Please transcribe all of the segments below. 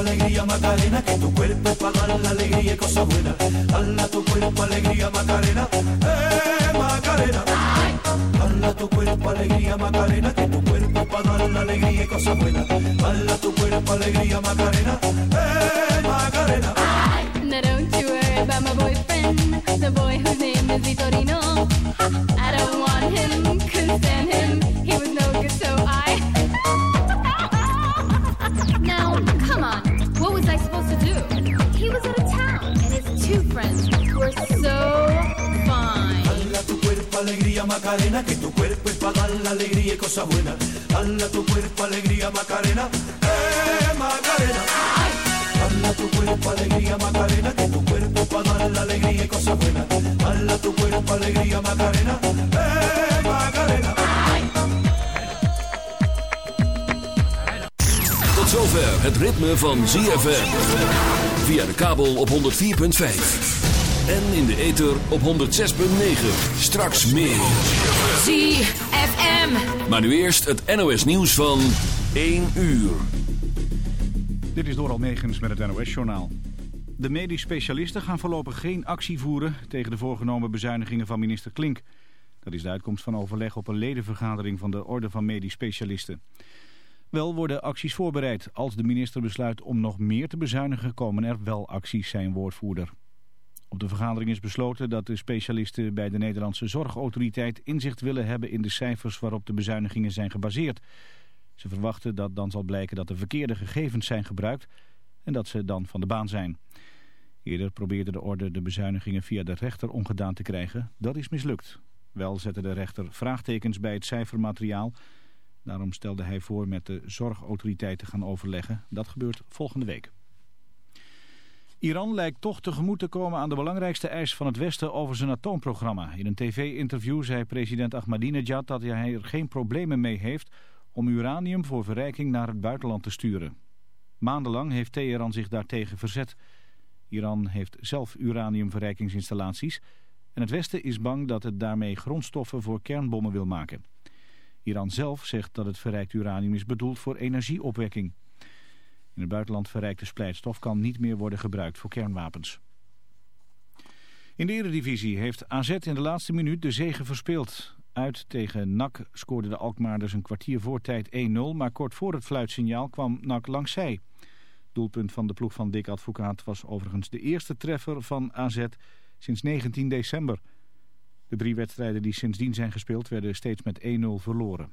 alegría Macarena, que tu cuerpo para dar la alegría y cosas buenas. Hala tu cuerpo alegría Macarena, eh Macarena. Hala tu cuerpo alegría Macarena, que tu cuerpo para dar la alegría y cosas buenas. Hala tu cuerpo alegría Macarena, eh Macarena. Now don't you worry about my boyfriend, the boy whose name is Vitorino. I don't want him, couldn't stand him, alegría Macarena, que tu cuerpo es para dar la alegría y cosas buenas. Hala tu cuerpo alegría Macarena, eh Macarena. Hala tu cuerpo alegría Macarena, que tu cuerpo para dar la alegría y cosas buenas. Hala tu cuerpo alegría Macarena, eh Macarena. Tot zover het ritme van ZFM. Via de kabel op 104.5. En in de ether op 106.9. Straks meer. ZFM. Maar nu eerst het NOS nieuws van 1 uur. Dit is Doral Megens met het NOS-journaal. De medisch specialisten gaan voorlopig geen actie voeren tegen de voorgenomen bezuinigingen van minister Klink. Dat is de uitkomst van overleg op een ledenvergadering van de Orde van Medisch Specialisten. Wel worden acties voorbereid. Als de minister besluit om nog meer te bezuinigen, komen er wel acties, zijn woordvoerder. Op de vergadering is besloten dat de specialisten bij de Nederlandse Zorgautoriteit inzicht willen hebben in de cijfers waarop de bezuinigingen zijn gebaseerd. Ze verwachten dat dan zal blijken dat de verkeerde gegevens zijn gebruikt en dat ze dan van de baan zijn. Eerder probeerde de orde de bezuinigingen via de rechter ongedaan te krijgen. Dat is mislukt. Wel zette de rechter vraagtekens bij het cijfermateriaal. Daarom stelde hij voor met de zorgautoriteit te gaan overleggen. Dat gebeurt volgende week. Iran lijkt toch tegemoet te komen aan de belangrijkste eis van het Westen over zijn atoomprogramma. In een tv-interview zei president Ahmadinejad dat hij er geen problemen mee heeft om uranium voor verrijking naar het buitenland te sturen. Maandenlang heeft Teheran zich daartegen verzet. Iran heeft zelf uraniumverrijkingsinstallaties en het Westen is bang dat het daarmee grondstoffen voor kernbommen wil maken. Iran zelf zegt dat het verrijkt uranium is bedoeld voor energieopwekking. In het buitenland verrijkte splijtstof kan niet meer worden gebruikt voor kernwapens. In de eredivisie heeft AZ in de laatste minuut de zege verspeeld. Uit tegen NAC scoorde de Alkmaarders een kwartier voor tijd 1-0, maar kort voor het fluitsignaal kwam NAC langs zij. Doelpunt van de ploeg van Dick Advocaat was overigens de eerste treffer van AZ sinds 19 december. De drie wedstrijden die sindsdien zijn gespeeld werden steeds met 1-0 verloren.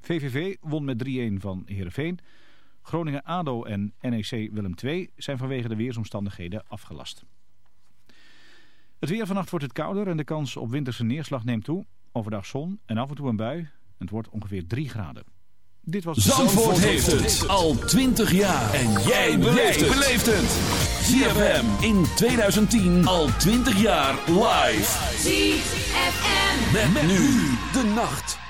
VVV won met 3-1 van Heerenveen. Groningen-ADO en NEC Willem II zijn vanwege de weersomstandigheden afgelast. Het weer vannacht wordt het kouder en de kans op winterse neerslag neemt toe. Overdag zon en af en toe een bui. Het wordt ongeveer 3 graden. Dit was Zandvoort, heeft het al 20 jaar. En jij beleeft het. ZFM in 2010 al 20 jaar live. ZFM. Met, met nu de nacht.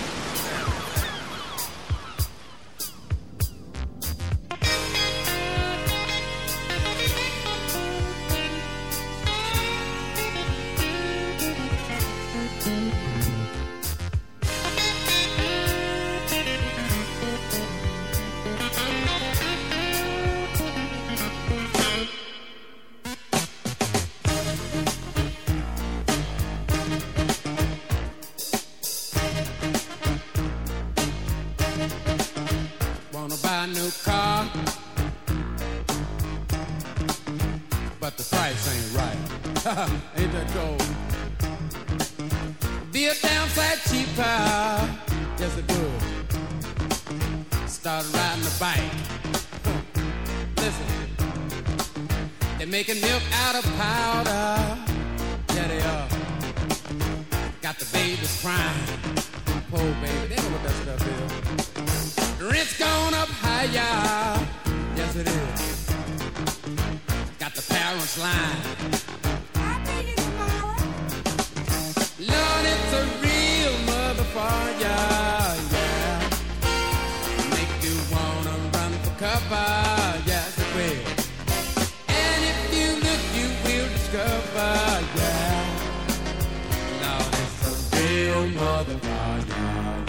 other right now.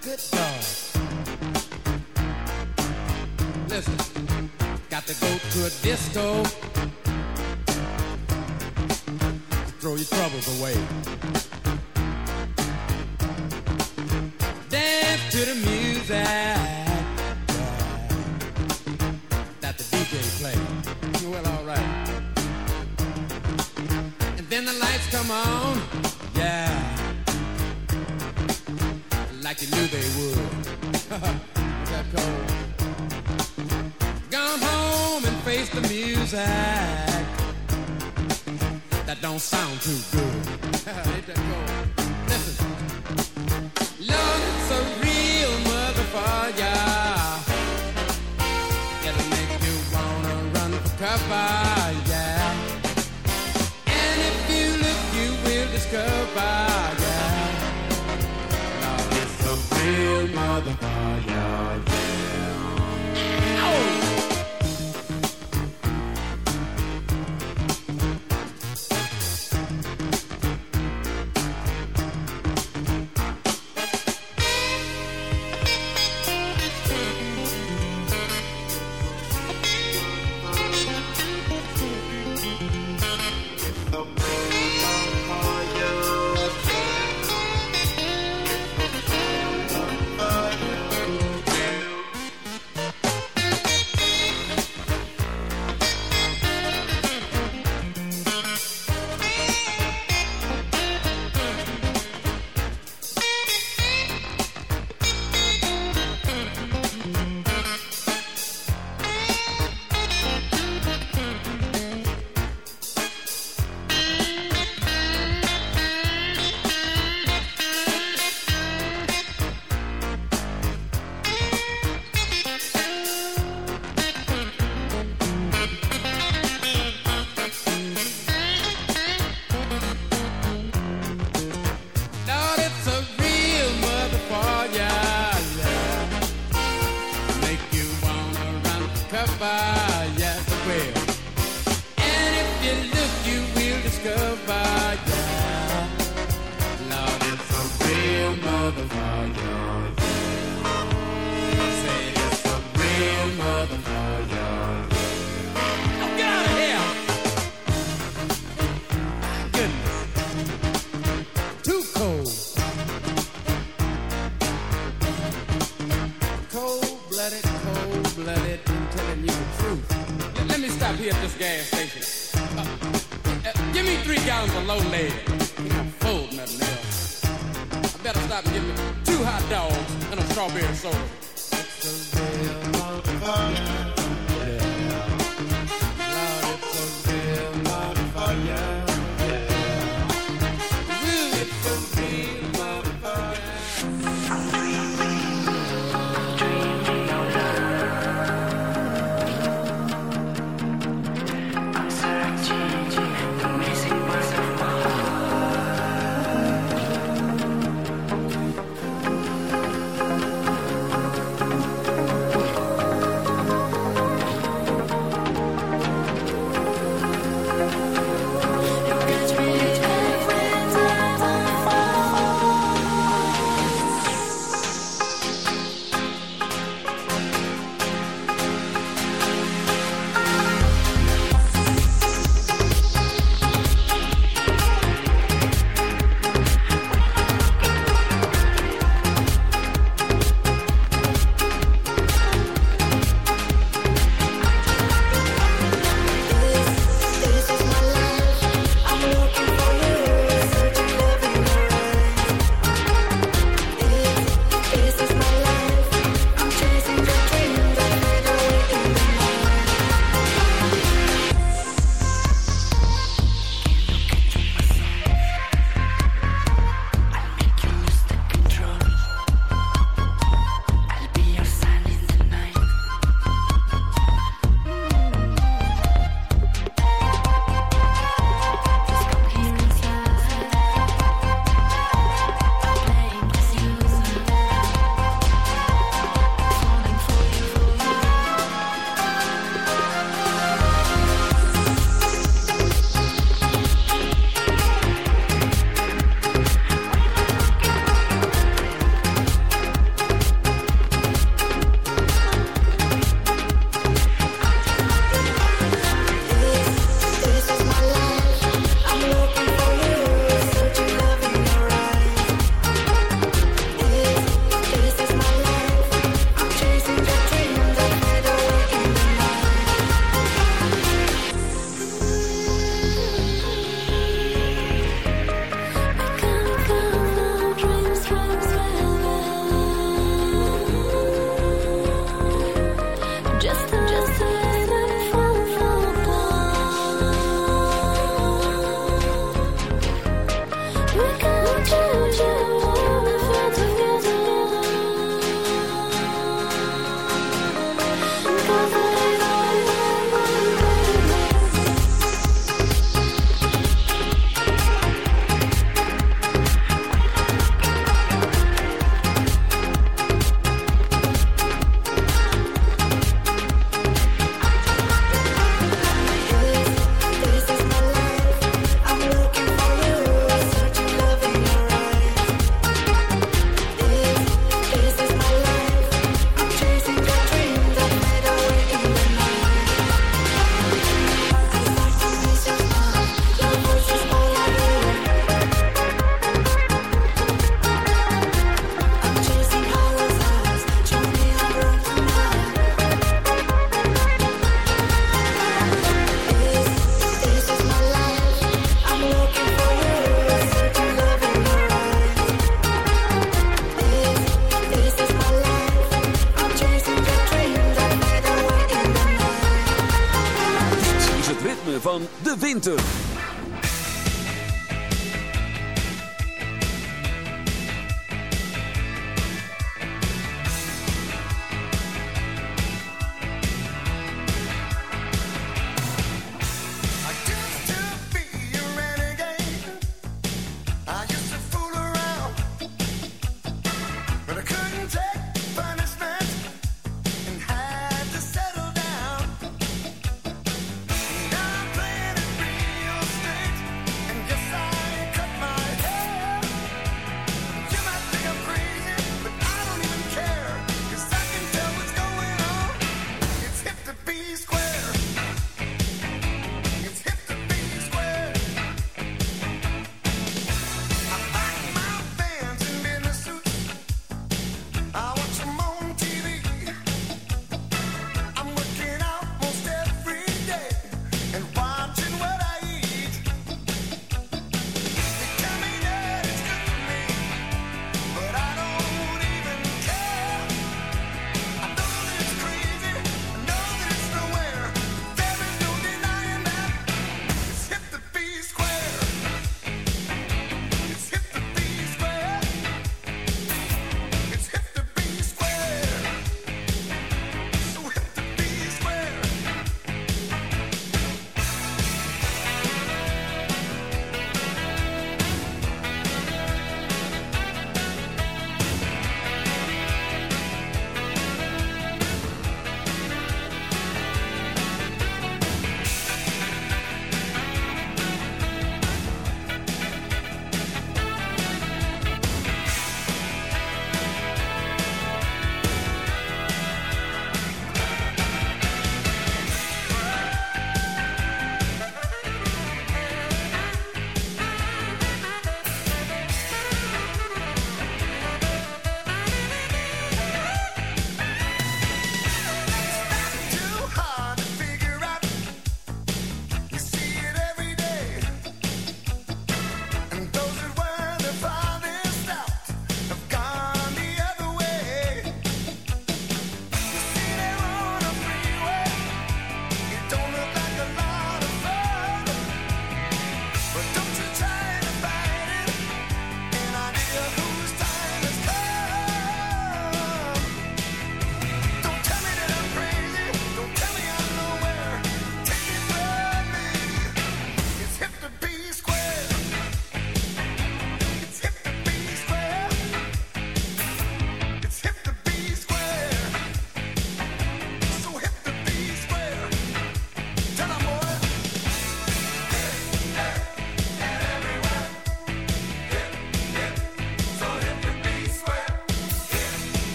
Good dog. Listen, got to go to a disco. Throw your troubles away. don't sound too good. Ain't that a real motherfucker. It'll make you wanna run for cover, yeah. And if you look, you will discover, yeah. Love is a real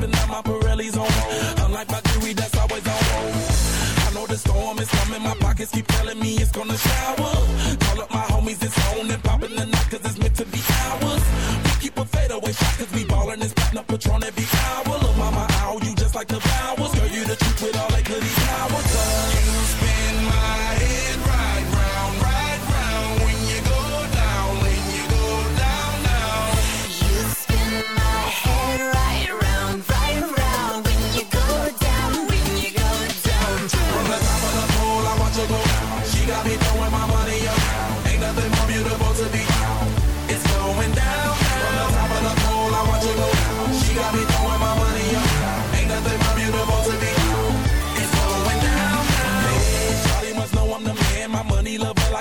No stopping my Pirelli's on. Unlike my jewelry, that's always on. I know the storm is coming, my pockets keep telling me it's gonna shower. Call up my homies, it's on and popping the night, cause it's meant to be ours. We keep a fadeaway shot, cause we ballin' and spittin' up Patron every hour. Look, mama, ow, you just like the flowers. Girl, you the truth with all that goody power.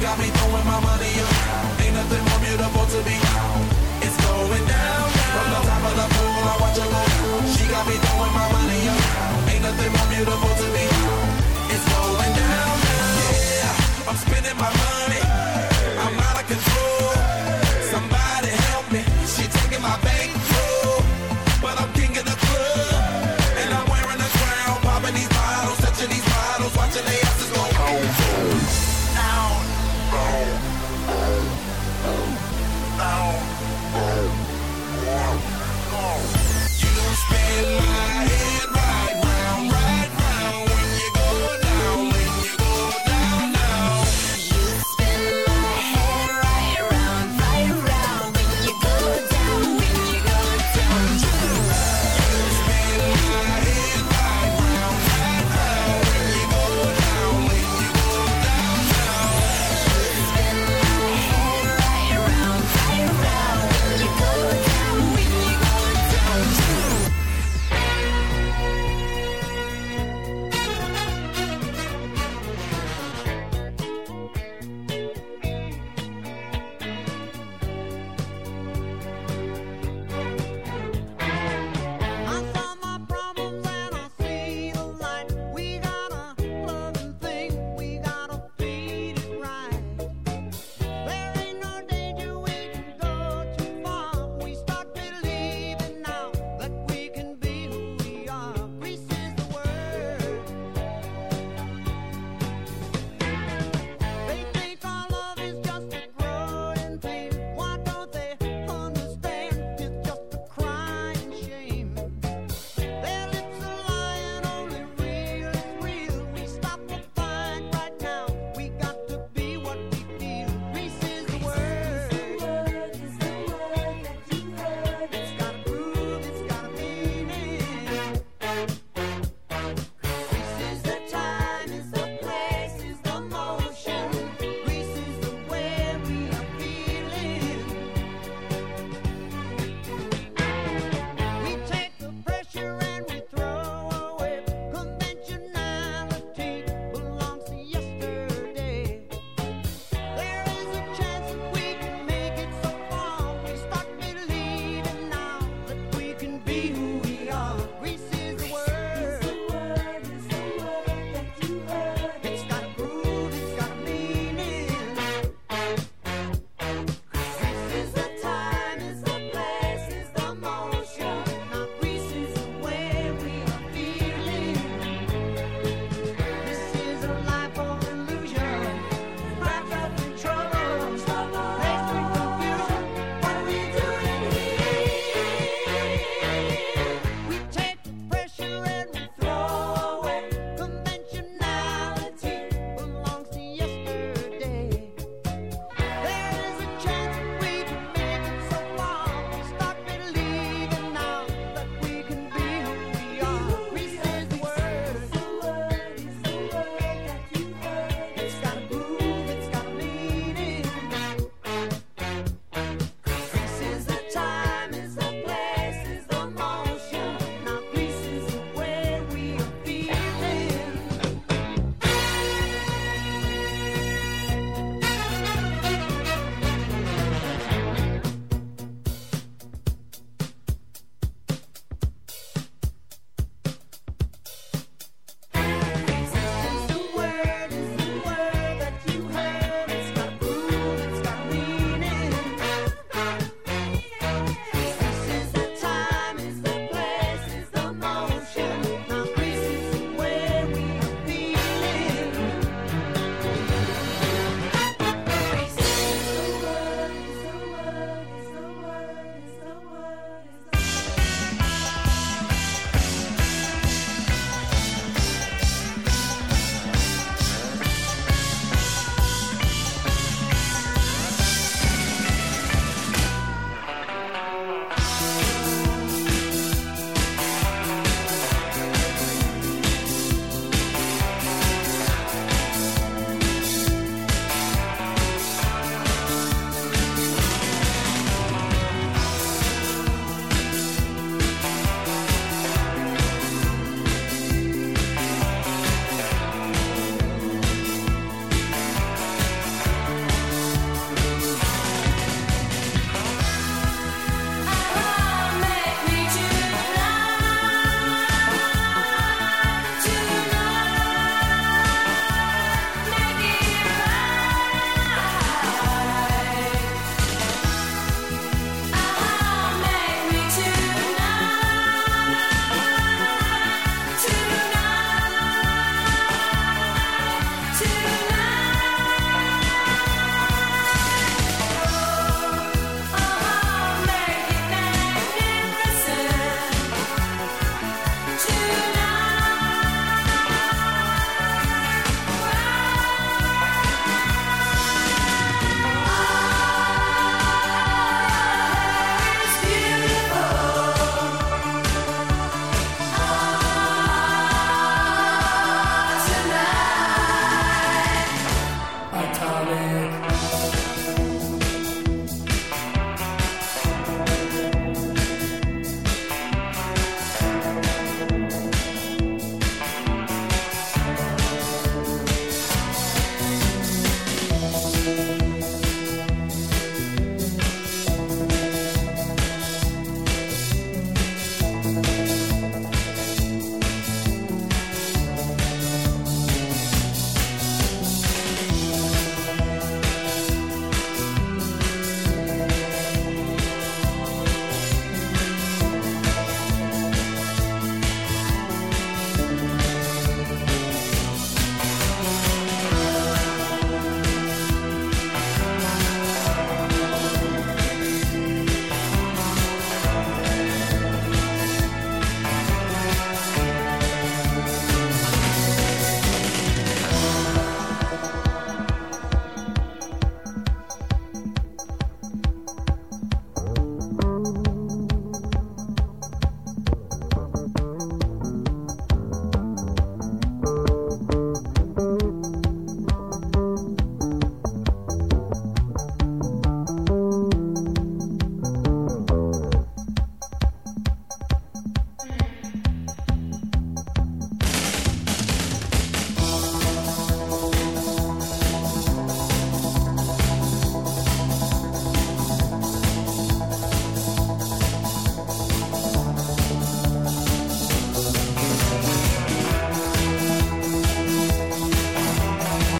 got me throwing my money around. Ain't nothing more beautiful to be. It's going down. From the top of the pole, I watch her go. She got me throwing my money around. Ain't nothing more beautiful to be. It's going down. Yeah, I'm spending my money.